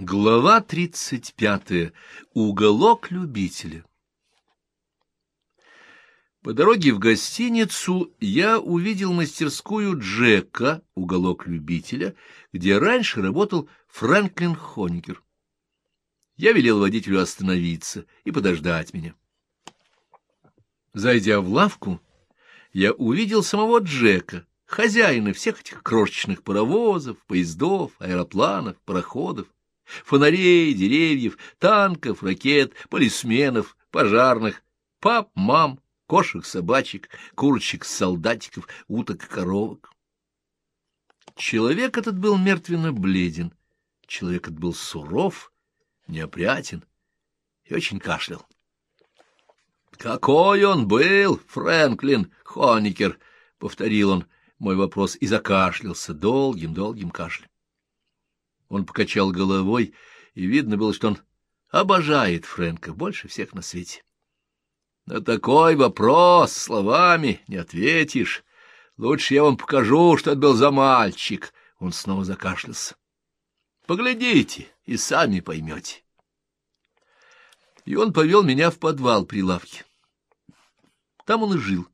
Глава тридцать пятая. Уголок любителя. По дороге в гостиницу я увидел мастерскую Джека, уголок любителя, где раньше работал Фрэнклин Хоникер. Я велел водителю остановиться и подождать меня. Зайдя в лавку, я увидел самого Джека, хозяина всех этих крошечных паровозов, поездов, аэропланов, пароходов фонарей, деревьев, танков, ракет, полисменов, пожарных, пап, мам, кошек, собачек, курочек, солдатиков, уток коровок. Человек этот был мертвенно бледен, человек этот был суров, неопрятен и очень кашлял. «Какой он был, Фрэнклин Хоникер!» — повторил он мой вопрос и закашлялся долгим-долгим кашлем. Он покачал головой, и видно было, что он обожает Фрэнка больше всех на свете. На такой вопрос словами не ответишь. Лучше я вам покажу, что это был за мальчик. Он снова закашлялся. Поглядите и сами поймете. И он повел меня в подвал при лавке. Там он и жил.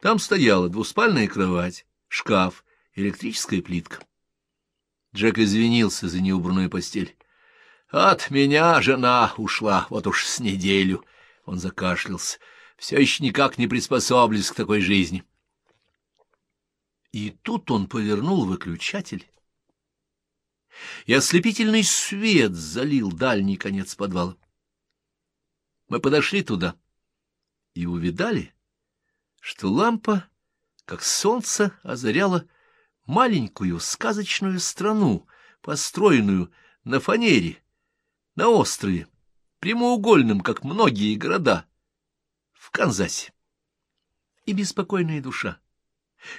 Там стояла двуспальная кровать, шкаф, электрическая плитка. Джек извинился за неубранную постель. — От меня жена ушла, вот уж с неделю. Он закашлялся. Все еще никак не приспособлюсь к такой жизни. И тут он повернул выключатель, и ослепительный свет залил дальний конец подвала. Мы подошли туда и увидали, что лампа, как солнце, озаряла маленькую сказочную страну, построенную на фанере, на острове, прямоугольном, как многие города, в Канзасе. И беспокойная душа.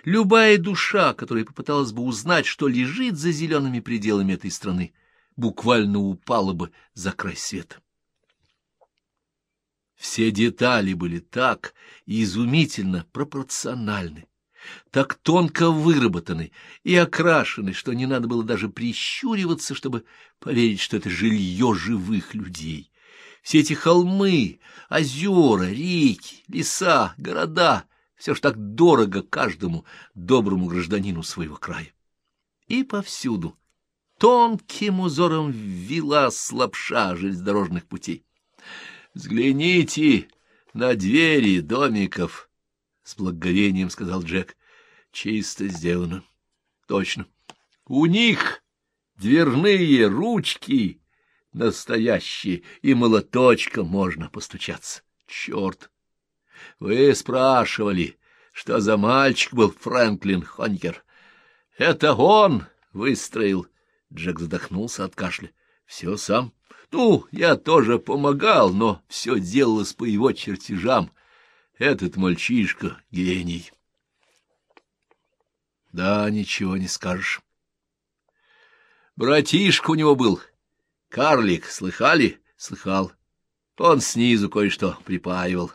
Любая душа, которая попыталась бы узнать, что лежит за зелеными пределами этой страны, буквально упала бы за край света. Все детали были так изумительно пропорциональны, так тонко выработаны и окрашены, что не надо было даже прищуриваться, чтобы поверить, что это жилье живых людей. Все эти холмы, озера, реки, леса, города — все ж так дорого каждому доброму гражданину своего края. И повсюду тонким узором ввела слабша железнодорожных путей. Взгляните на двери домиков, с благоговением сказал Джек. Чисто сделано. Точно. У них дверные ручки настоящие, и молоточком можно постучаться. Черт! Вы спрашивали, что за мальчик был Фрэнклин Хонкер. Это он выстроил. Джек задохнулся от кашля. Все сам. Ну, я тоже помогал, но все делалось по его чертежам. Этот мальчишка — гений. Да, ничего не скажешь. Братишка у него был. Карлик, слыхали? Слыхал. Он снизу кое-что припаивал.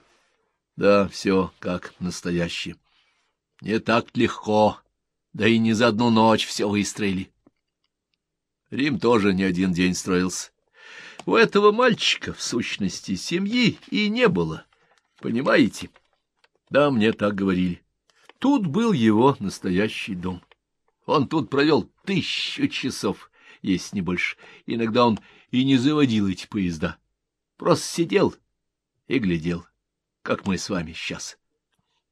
Да, все как настоящее. Не так легко, да и не за одну ночь все выстроили. Рим тоже не один день строился. У этого мальчика, в сущности, семьи и не было. Понимаете? Да, мне так говорили. Тут был его настоящий дом. Он тут провел тысячу часов, если не больше. Иногда он и не заводил эти поезда. Просто сидел и глядел, как мы с вами сейчас.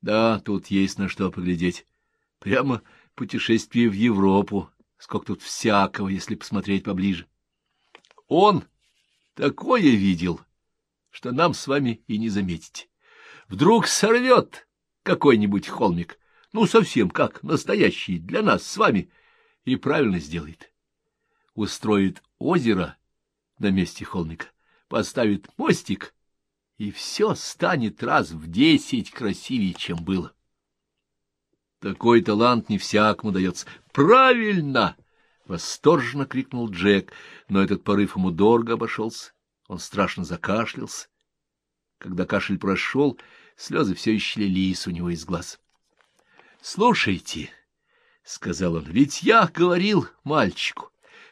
Да, тут есть на что поглядеть. Прямо путешествие в Европу. Сколько тут всякого, если посмотреть поближе. Он такое видел, что нам с вами и не заметить. Вдруг сорвет какой-нибудь холмик, ну, совсем как настоящий для нас с вами, и правильно сделает. Устроит озеро на месте холмика, поставит мостик, и все станет раз в десять красивее, чем было. Такой талант не всякому дается. Правильно! — восторженно крикнул Джек, но этот порыв ему дорого обошелся. Он страшно закашлялся. Когда кашель прошел, Слезы все еще лились у него из глаз. — Слушайте, — сказал он, — ведь я говорил мальчику,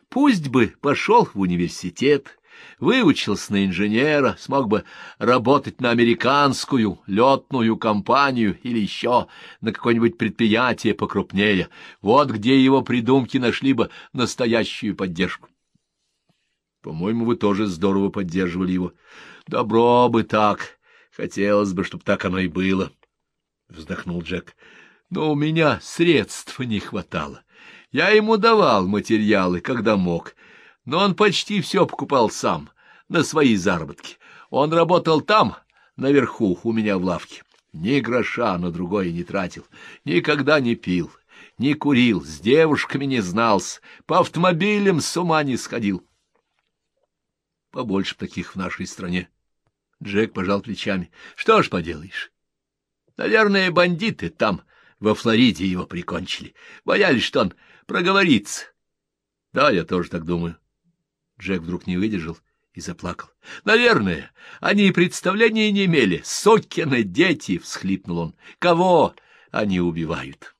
Пусть бы пошел в университет, выучился на инженера, смог бы работать на американскую летную компанию или еще на какое-нибудь предприятие покрупнее. Вот где его придумки нашли бы настоящую поддержку. По-моему, вы тоже здорово поддерживали его. Добро бы так. Хотелось бы, чтобы так оно и было. Вздохнул Джек. Но у меня средств не хватало. Я ему давал материалы, когда мог, но он почти все покупал сам, на свои заработки. Он работал там, наверху, у меня в лавке. Ни гроша на другое не тратил, никогда не пил, не курил, с девушками не знался, по автомобилям с ума не сходил. Побольше таких в нашей стране. Джек пожал плечами. Что ж поделаешь? Наверное, бандиты там, во Флориде, его прикончили. Боялись, что он проговорится. Да, я тоже так думаю. Джек вдруг не выдержал и заплакал. — Наверное, они и представления не имели. Сокины дети! — всхлипнул он. — Кого они убивают? —